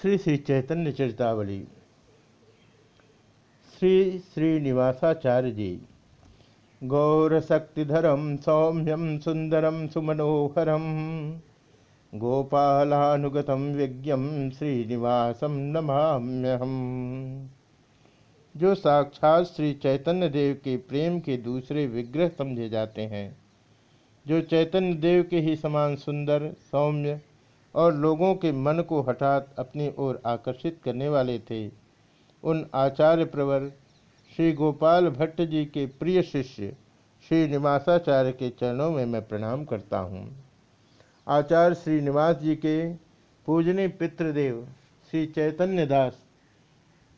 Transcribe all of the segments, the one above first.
श्री श्री चैतन्य चरितावली। श्री श्रीनिवासाचार्य जी गौरशक्तिधरम सौम्यम सुंदरम सुमनोहरम गोपालानुगतम विज्ञम श्रीनिवासम नमाम्यहम जो साक्षात श्री चैतन्य देव के प्रेम के दूसरे विग्रह समझे जाते हैं, जो चैतन्य देव के ही समान सुंदर, सौम्य और लोगों के मन को हठात अपनी ओर आकर्षित करने वाले थे। उन आचार्य प्रवर श्री गोपाल भट्ट जी के प्रिय शिष्य श्री निवासाचार्य के चरणों में मैं प्रणाम करता हूँ। आचार्य श्री निवास जी के पूजनीय पितृदेव श्री चैतन्य दास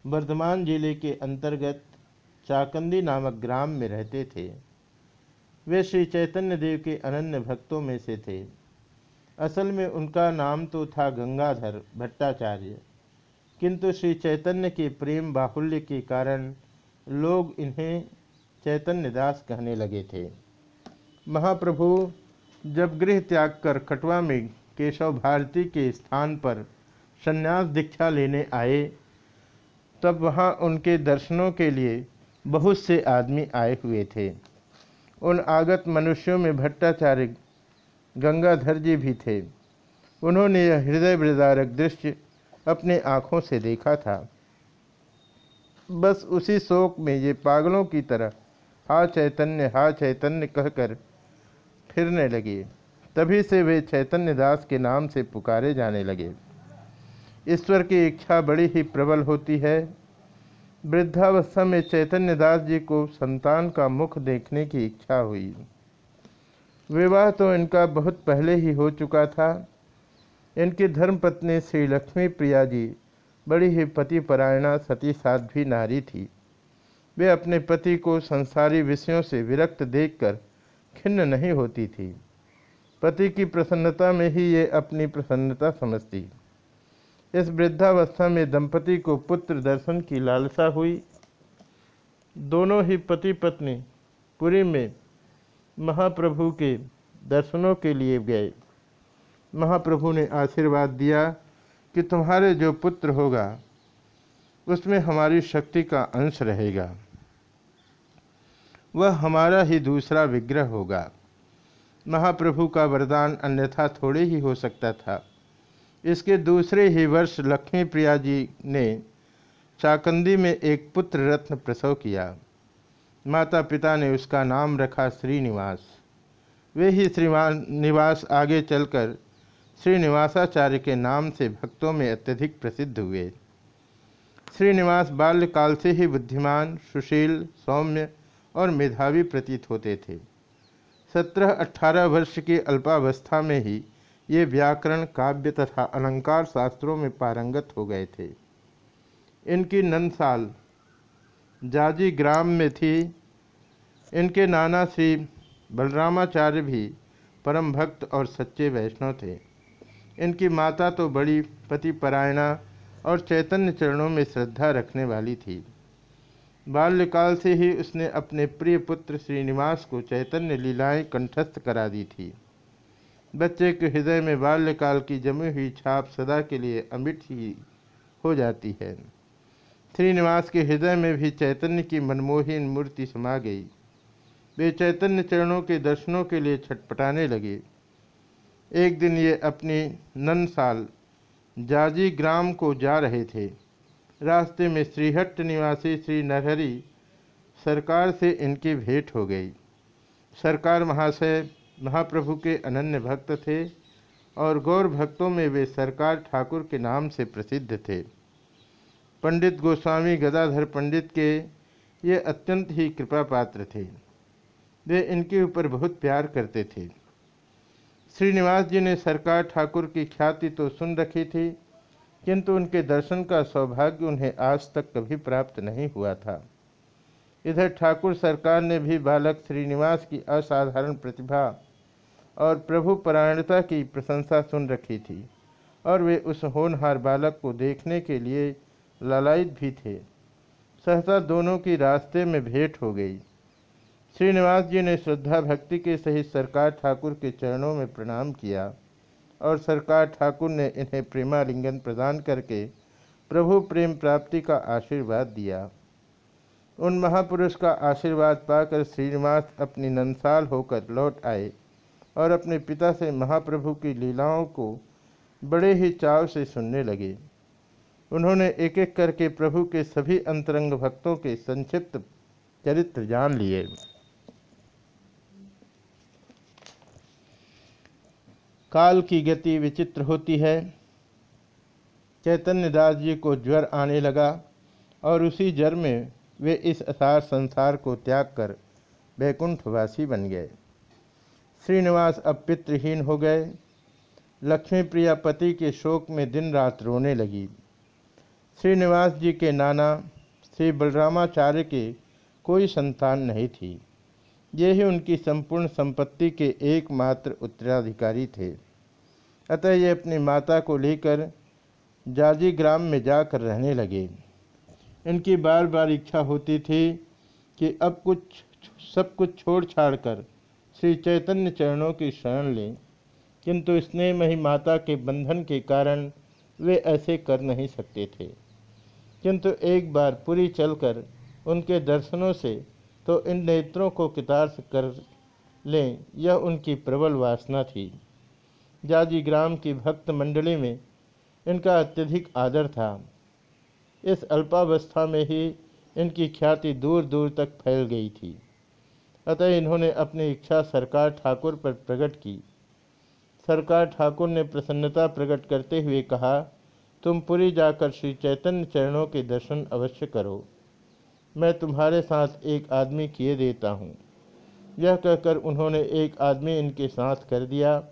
वर्धमान ज़िले के अंतर्गत चाकंदी नामक ग्राम में रहते थे। वे श्री चैतन्य देव के अनन्य भक्तों में से थे। असल में उनका नाम तो था गंगाधर भट्टाचार्य। किंतु श्री चैतन्य के प्रेम बाहुल्य के कारण लोग इन्हें चैतन्य दास कहने लगे थे। महाप्रभु, जब गृह त्याग कर खटवा में केशव भारती के स्थान पर संन्यास दीक्षा लेने आए, तब वहाँ उनके दर्शनों के लिए बहुत से आदमी आए हुए थे। उन आगत मनुष्यों में भट्टाचार्य गंगाधर जी भी थे। उन्होंने यह हृदय वृदारक दृश्य अपने आँखों से देखा था। बस उसी शोक में ये पागलों की तरह हा चैतन्य हा चैतन्य कहकर फिरने लगे। तभी से वे चैतन्य दास के नाम से पुकारे जाने लगे। ईश्वर की इच्छा बड़ी ही प्रबल होती है। वृद्धावस्था में चैतन्य दास जी को संतान का मुख देखने की इच्छा हुई। विवाह तो इनका बहुत पहले ही हो चुका था। इनकी धर्मपत्नी श्री लक्ष्मी प्रिया जी बड़ी ही पतिपरायणा सती साध्वी नारी थी। वे अपने पति को संसारी विषयों से विरक्त देखकर खिन्न नहीं होती थी। पति की प्रसन्नता में ही ये अपनी प्रसन्नता समझती। इस वृद्धावस्था में दंपति को पुत्र दर्शन की लालसा हुई। दोनों ही पति पत्नी पुरी में महाप्रभु के दर्शनों के लिए गए। महाप्रभु ने आशीर्वाद दिया कि तुम्हारे जो पुत्र होगा, उसमें हमारी शक्ति का अंश रहेगा। वह हमारा ही दूसरा विग्रह होगा। महाप्रभु का वरदान अन्यथा थोड़े ही हो सकता था। इसके दूसरे ही वर्ष लक्ष्मी प्रिया जी ने चाकंदी में एक पुत्र रत्न प्रसव किया। माता पिता ने उसका नाम रखा श्रीनिवास। वे ही श्रीमान निवास आगे चलकर श्रीनिवासाचार्य के नाम से भक्तों में अत्यधिक प्रसिद्ध हुए। श्रीनिवास बाल्यकाल से ही बुद्धिमान, सुशील, सौम्य और मेधावी प्रतीत होते थे। सत्रह अठारह वर्ष की अल्पावस्था में ही ये व्याकरण, काव्य तथा अलंकार शास्त्रों में पारंगत हो गए थे। इनकी नंदसाल जाजी ग्राम में थी। इनके नाना श्री बलरामाचार्य भी परम भक्त और सच्चे वैष्णव थे। इनकी माता तो बड़ी पतिपरायणा और चैतन्य चरणों में श्रद्धा रखने वाली थी। बाल्यकाल से ही उसने अपने प्रिय पुत्र श्रीनिवास को चैतन्य लीलाएँ कंठस्थ करा दी थी। बच्चे के हृदय में बाल्यकाल की जमी हुई छाप सदा के लिए अमिट ही हो जाती है। श्रीनिवास के हृदय में भी चैतन्य की मनमोहीन मूर्ति समा गई। वे चैतन्य चरणों के दर्शनों के लिए छटपटाने लगे। एक दिन ये अपनी ननसाल जाजी ग्राम को जा रहे थे। रास्ते में श्रीहट्ट निवासी श्री नरहरी सरकार से इनकी भेंट हो गई। सरकार महाशय, महाप्रभु के अनन्य भक्त थे और गौर भक्तों में वे सरकार ठाकुर के नाम से प्रसिद्ध थे। पंडित गोस्वामी गदाधर पंडित के ये अत्यंत ही कृपा पात्र थे। वे इनके ऊपर बहुत प्यार करते थे। श्रीनिवास जी ने सरकार ठाकुर की ख्याति तो सुन रखी थी, किंतु उनके दर्शन का सौभाग्य उन्हें आज तक कभी प्राप्त नहीं हुआ था। इधर ठाकुर सरकार ने भी बालक श्रीनिवास की असाधारण प्रतिभा और प्रभु परायणता की प्रशंसा सुन रखी थी और वे उस होनहार बालक को देखने के लिए लालायित भी थे। सहसा दोनों की रास्ते में भेंट हो गई। श्रीनिवास जी ने श्रद्धा भक्ति के सहित सरकार ठाकुर के चरणों में प्रणाम किया और सरकार ठाकुर ने इन्हें प्रेमालिंगन प्रदान करके प्रभु प्रेम प्राप्ति का आशीर्वाद दिया। उन महापुरुष का आशीर्वाद पाकर श्रीनिवास अपनी नंसाल होकर लौट आए और अपने पिता से महाप्रभु की लीलाओं को बड़े ही चाव से सुनने लगे। उन्होंने एक एक करके प्रभु के सभी अंतरंग भक्तों के संक्षिप्त चरित्र जान लिए। काल की गति विचित्र होती है। चैतन्य दास जी को ज्वर आने लगा और उसी ज्वर में वे इस असार संसार को त्याग कर वैकुंठवासी बन गए। श्रीनिवास अब पितृहीन हो गए। लक्ष्मी प्रिया पति के शोक में दिन रात रोने लगी। श्रीनिवास जी के नाना, श्री बलरामाचार्य के कोई संतान नहीं थी। ये ही उनकी संपूर्ण संपत्ति के एकमात्र उत्तराधिकारी थे। अतः ये अपनी माता को लेकर जाजी ग्राम में जाकर रहने लगे। इनकी बार बार इच्छा होती थी कि अब कुछ, सब कुछ छोड़ छाड़ कर श्री चैतन्य चरणों की शरण लें, किंतु स्नेह में ही माता के बंधन के कारण वे ऐसे कर नहीं सकते थे। किंतु एक बार पूरी चलकर उनके दर्शनों से तो इन नेत्रों को कितार्थ कर लें, यह उनकी प्रबल वासना थी। जाजी ग्राम की भक्त मंडली में इनका अत्यधिक आदर था। इस अल्पावस्था में ही इनकी ख्याति दूर दूर तक फैल गई थी। अतः इन्होंने अपनी इच्छा सरकार ठाकुर पर प्रकट की। सरकार ठाकुर ने प्रसन्नता प्रकट करते हुए कहा तुम पुरी जाकर श्री चैतन्य चरणों के दर्शन अवश्य करो। मैं तुम्हारे साथ एक आदमी किए देता हूँ। यह कहकर उन्होंने एक आदमी इनके साथ कर दिया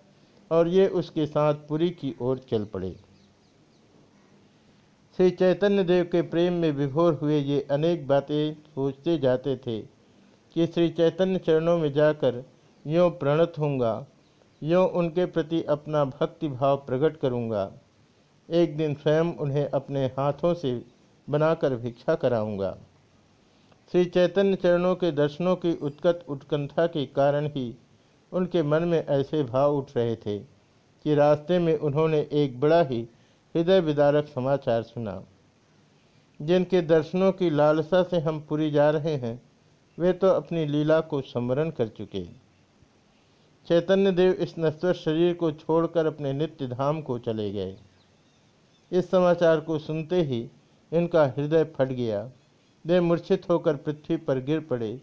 और ये उसके साथ पुरी की ओर चल पड़े। श्री चैतन्य देव के प्रेम में विभोर हुए ये अनेक बातें सोचते जाते थे कि श्री चैतन्य चरणों में जाकर यों प्रणत होऊँगा, यों उनके प्रति अपना भक्ति भाव प्रकट करूँगा। एक दिन स्वयं उन्हें अपने हाथों से बनाकर भिक्षा कराऊँगा। श्री चैतन्य चरणों के दर्शनों की उत्कट उत्कंठा के कारण ही उनके मन में ऐसे भाव उठ रहे थे कि रास्ते में उन्होंने एक बड़ा ही हृदय विदारक समाचार सुना। जिनके दर्शनों की लालसा से हम पूरी जा रहे हैं, वे तो अपनी लीला को स्मरण कर चुके। चैतन्य देव इस नश्वर शरीर को छोड़कर अपने नित्य धाम को चले गए। इस समाचार को सुनते ही इनका हृदय फट गया। वे मूर्छित होकर पृथ्वी पर गिर पड़े।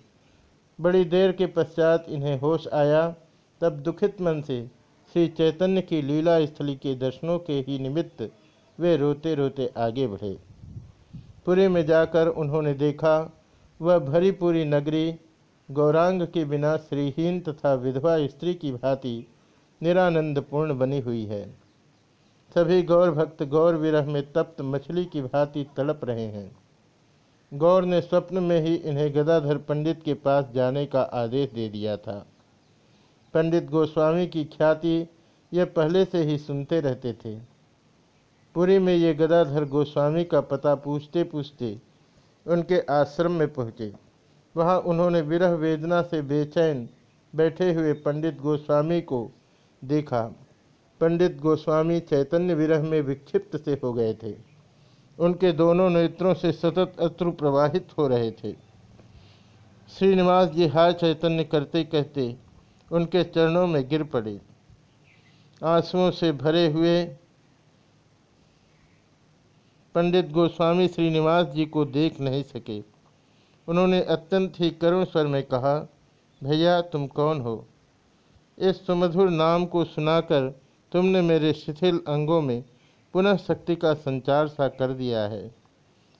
बड़ी देर के पश्चात इन्हें होश आया। तब दुखित मन से श्री चैतन्य की लीला स्थली के दर्शनों के ही निमित्त वे रोते रोते आगे बढ़े। पुरी में जाकर उन्होंने देखा, वह भरी पूरी नगरी, गौरांग के बिना श्रीहीन तथा विधवा स्त्री की भांति निरानंदपूर्ण बनी हुई है। सभी गौर भक्त गौर विरह में तप्त मछली की भांति तड़प रहे हैं। गौर ने स्वप्न में ही इन्हें गदाधर पंडित के पास जाने का आदेश दे दिया था। पंडित गोस्वामी की ख्याति ये पहले से ही सुनते रहते थे। पुरी में ये गदाधर गोस्वामी का पता पूछते पूछते उनके आश्रम में पहुँचे। वहाँ उन्होंने विरह वेदना से बेचैन बैठे हुए पंडित गोस्वामी को देखा। पंडित गोस्वामी चैतन्य विरह में विक्षिप्त से हो गए थे। उनके दोनों नेत्रों से सतत अश्रु प्रवाहित हो रहे थे। श्रीनिवास जी हाय चैतन्य करते कहते उनके चरणों में गिर पड़े। आंसुओं से भरे हुए पंडित गोस्वामी श्रीनिवास जी को देख नहीं सके। उन्होंने अत्यंत ही करुण स्वर में कहा, भैया, तुम कौन हो? इस सुमधुर नाम को सुनाकर तुमने मेरे शिथिल अंगों में पुनः शक्ति का संचार सा कर दिया है।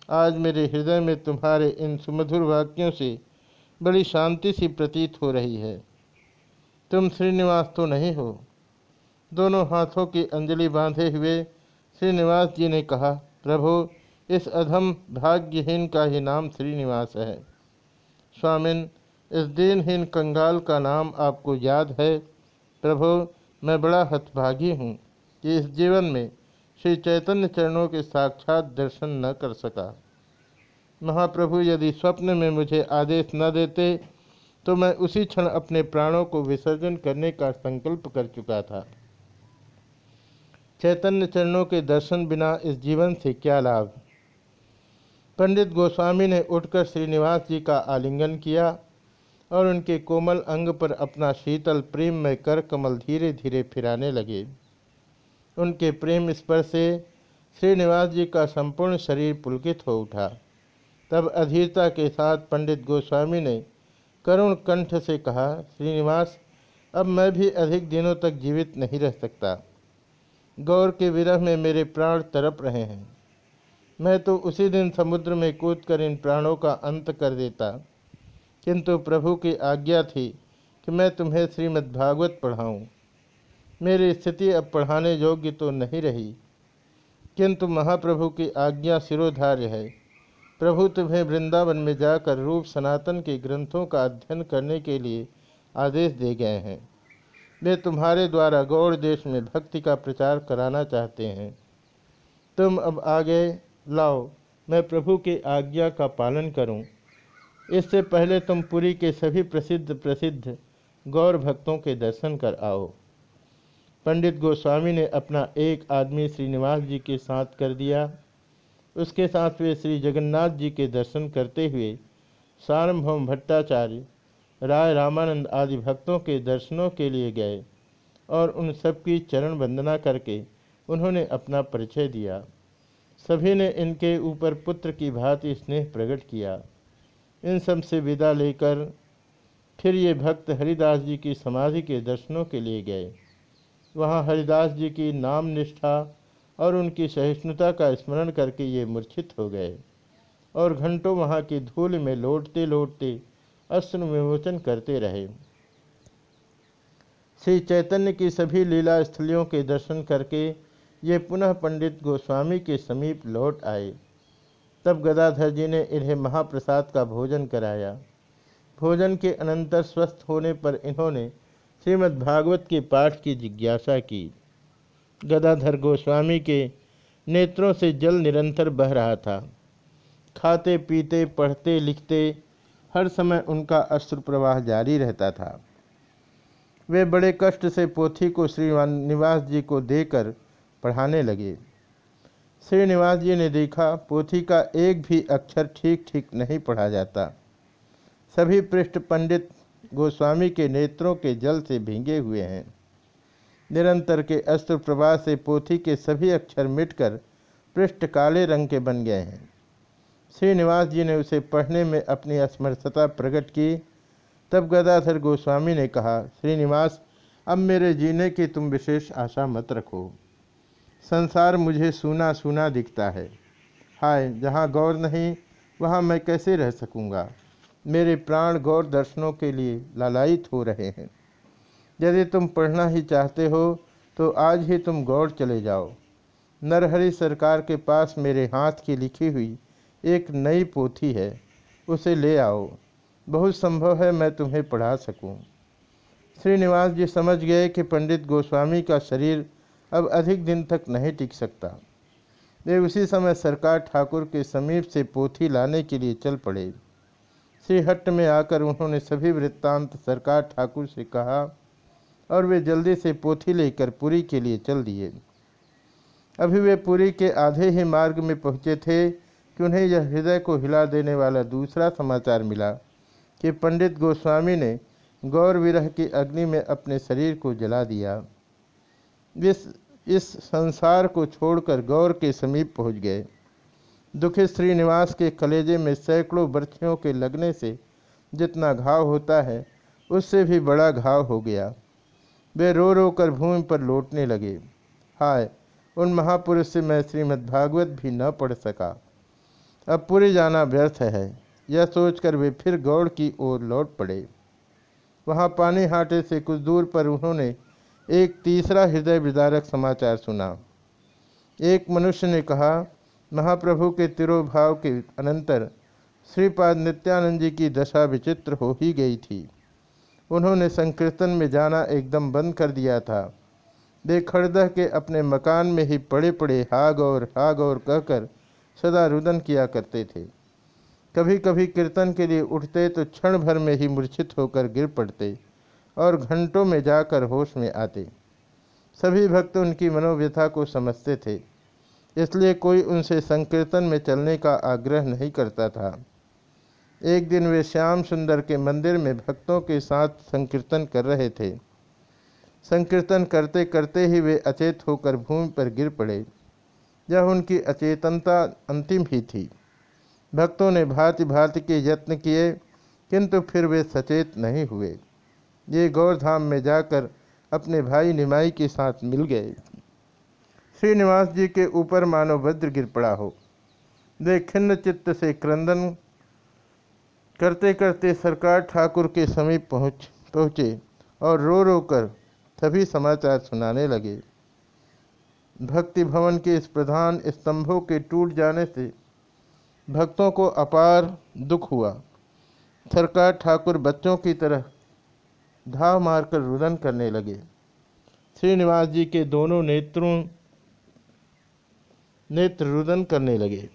आज मेरे हृदय में तुम्हारे इन सुमधुर वाक्यों से बड़ी शांति सी प्रतीत हो रही है। तुम श्रीनिवास तो नहीं हो? दोनों हाथों की अंजलि बांधे हुए श्रीनिवास जी ने कहा, प्रभु, इस अधम भाग्यहीन का ही नाम श्रीनिवास है। स्वामिन, इस दिनहीन कंगाल का नाम आपको याद है। प्रभु मैं बड़ा हतभागी हूँ कि इस जीवन में श्री चैतन्य चरणों के साक्षात दर्शन न कर सका। महाप्रभु यदि स्वप्न में मुझे आदेश न देते तो मैं उसी क्षण अपने प्राणों को विसर्जन करने का संकल्प कर चुका था। चैतन्य चरणों के दर्शन बिना इस जीवन से क्या लाभ? पंडित गोस्वामी ने उठकर श्रीनिवास जी का आलिंगन किया और उनके कोमल अंग पर अपना शीतल प्रेम में कर कमल धीरे धीरे फिराने लगे। उनके प्रेम स्पर्श से श्रीनिवास जी का संपूर्ण शरीर पुलकित हो उठा। तब अधीरता के साथ पंडित गोस्वामी ने करुण कंठ से कहा, श्रीनिवास, अब मैं भी अधिक दिनों तक जीवित नहीं रह सकता। गौर के विरह में मेरे प्राण तरप रहे हैं। मैं तो उसी दिन समुद्र में कूद कर इन प्राणों का अंत कर देता। किंतु प्रभु की आज्ञा थी कि मैं तुम्हें श्रीमद्भागवत पढ़ाऊँ। मेरी स्थिति अब पढ़ाने योग्य तो नहीं रही। किंतु महाप्रभु की आज्ञा सिरोधार्य है। प्रभु तुम्हें वृंदावन में जाकर रूप सनातन के ग्रंथों का अध्ययन करने के लिए आदेश दे गए हैं। वे तुम्हारे द्वारा गौड़ देश में भक्ति का प्रचार कराना चाहते हैं। तुम अब आगे लाओ, मैं प्रभु की आज्ञा का पालन करूँ। इससे पहले तुम पुरी के सभी प्रसिद्ध प्रसिद्ध गौर भक्तों के दर्शन कर आओ। पंडित गोस्वामी ने अपना एक आदमी श्रीनिवास जी के साथ कर दिया। उसके साथ वे श्री जगन्नाथ जी के दर्शन करते हुए सार्वभौम भट्टाचार्य, राय रामानंद आदि भक्तों के दर्शनों के लिए गए और उन सबकी चरण वंदना करके उन्होंने अपना परिचय दिया। सभी ने इनके ऊपर पुत्र की भांति स्नेह प्रकट किया। इन सबसे विदा लेकर फिर ये भक्त हरिदास जी की समाधि के दर्शनों के लिए गए। वहाँ हरिदास जी की नाम निष्ठा और उनकी सहिष्णुता का स्मरण करके ये मूर्छित हो गए और घंटों वहाँ की धूल में लौटते लौटते अस्त्र विमोचन करते रहे। श्री चैतन्य की सभी लीला स्थलियों के दर्शन करके ये पुनः पंडित गोस्वामी के समीप लौट आए। तब गदाधर जी ने इन्हें महाप्रसाद का भोजन कराया। भोजन के अनंतर स्वस्थ होने पर इन्होंने श्रीमद्भागवत के पाठ की जिज्ञासा की। गदाधर गोस्वामी के नेत्रों से जल निरंतर बह रहा था। खाते, पीते, पढ़ते, लिखते हर समय उनका अश्रु प्रवाह जारी रहता था। वे बड़े कष्ट से पोथी को श्रीनिवास जी को देकर पढ़ाने लगे। श्रीनिवास जी ने देखा, पोथी का एक भी अक्षर ठीक ठीक नहीं पढ़ा जाता। सभी पृष्ठ पंडित गोस्वामी के नेत्रों के जल से भींगे हुए हैं। निरंतर के अस्त्र प्रवाह से पोथी के सभी अक्षर मिटकर पृष्ठ काले रंग के बन गए हैं। श्रीनिवास जी ने उसे पढ़ने में अपनी असमर्थता प्रकट की। तब गदाधर गोस्वामी ने कहा, श्रीनिवास, अब मेरे जीने की तुम विशेष आशा मत रखो। संसार मुझे सूना सूना दिखता है। हाय, जहाँ गौर नहीं, वहाँ मैं कैसे रह सकूँगा? मेरे प्राण गौर दर्शनों के लिए लालायित हो रहे हैं। यदि तुम पढ़ना ही चाहते हो तो आज ही तुम गौर चले जाओ। नरहरि सरकार के पास मेरे हाथ की लिखी हुई एक नई पोथी है। उसे ले आओ। बहुत संभव है मैं तुम्हें पढ़ा सकूँ। श्रीनिवास जी समझ गए कि पंडित गोस्वामी का शरीर अब अधिक दिन तक नहीं टिक सकता। वे उसी समय सरकार ठाकुर के समीप से पोथी लाने के लिए चल पड़े। श्रीहट्ट में आकर उन्होंने सभी वृत्तांत सरकार ठाकुर से कहा और वे जल्दी से पोथी लेकर पुरी के लिए चल दिए। अभी वे पुरी के आधे ही मार्ग में पहुँचे थे कि उन्हें यह हृदय को हिला देने वाला दूसरा समाचार मिला कि पंडित गोस्वामी ने गौर विरह की अग्नि में अपने शरीर को जला दिया। इस इस संसार को छोड़कर गौर के समीप पहुँच गए। दुखी श्रीनिवास के कलेजे में सैकड़ों बर्थियों के लगने से जितना घाव होता है, उससे भी बड़ा घाव हो गया। वे रो रो कर भूमि पर लौटने लगे। हाय, उन महापुरुष से मैं श्रीमद्भागवत भी न पढ़ सका। अब पूरे जाना व्यर्थ है, यह सोचकर वे फिर गौड़ की ओर लौट पड़े। वहाँ पानी हाटे से कुछ दूर पर उन्होंने एक तीसरा हृदय विदारक समाचार सुना। एक मनुष्य ने कहा, महाप्रभु के तिरोभाव के अनंतर श्रीपाद नित्यानंद जी की दशा विचित्र हो ही गई थी। उन्होंने संकीर्तन में जाना एकदम बंद कर दिया था। वे खड़दह के अपने मकान में ही पड़े पड़े हाग और हाग और कहकर सदा रुदन किया करते थे। कभी कभी कीर्तन के लिए उठते तो क्षण भर में ही मूर्छित होकर गिर पड़ते। और घंटों में जाकर होश में आते। सभी भक्त उनकी मनोव्यथा को समझते थे, इसलिए कोई उनसे संकीर्तन में चलने का आग्रह नहीं करता था। एक दिन वे श्याम सुंदर के मंदिर में भक्तों के साथ संकीर्तन कर रहे थे। संकीर्तन करते करते ही वे अचेत होकर भूमि पर गिर पड़े। यह उनकी अचेतनता अंतिम ही थी। भक्तों ने भांति भांति के यत्न किए, किंतु फिर वे सचेत नहीं हुए। ये गौरधाम में जाकर अपने भाई निमाई के साथ मिल गए। श्रीनिवास जी के ऊपर मानो वज्र गिर पड़ा हो। वे खिन्न चित्त से क्रंदन करते करते सरकार ठाकुर के समीप पहुँच, पहुँचे और रो रो कर सभी समाचार सुनाने लगे। भक्ति भवन के इस प्रधान स्तंभों के टूट जाने से भक्तों को अपार दुख हुआ। सरकार ठाकुर बच्चों की तरह धाव मारकर रुदन करने लगे। श्रीनिवास जी के दोनों नेत्रों नेत्र रुदन करने लगे।